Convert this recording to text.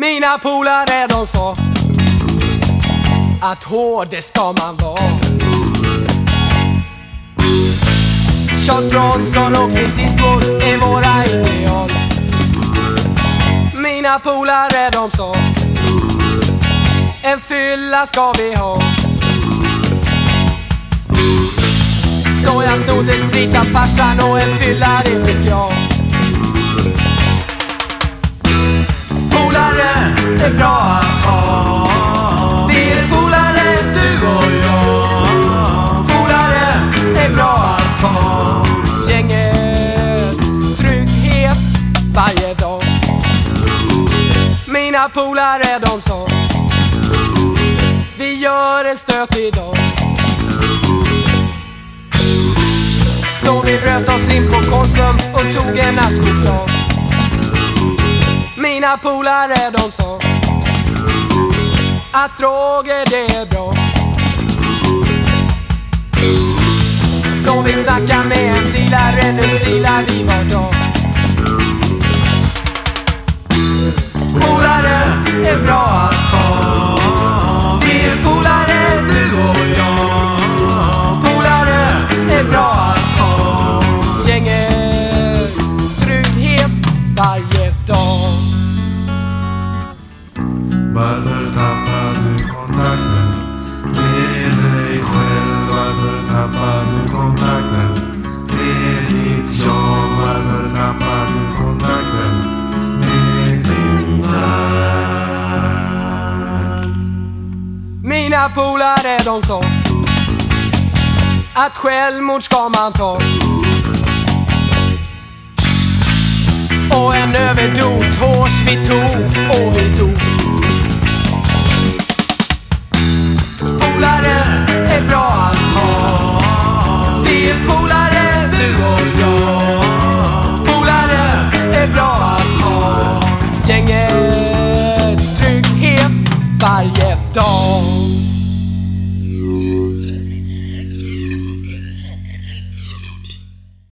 Mina polare de sa att hård det ska man vara. Charles Bronson och Clint Eastwood är våra ideal. Mina polare de sa en fylla ska vi ha. Så jag snodde sprit av farsan och en fylla det fick jag. Mina polare de sa Vi gör en stöt idag. Så vi bröt oss in på Konsum och tog en ask choklad Mina polare de sa Att droger det är bra. Så vi snackar med en dealare, nu silar vi var dag. Varför tappar du kontakten med dig själv? Varför tappar du kontakten med ditt jobb? Varför tappar du kontakten med din värld? Mina polare de sa Att självmord ska man ta Och en överdos hårs vi tog och vi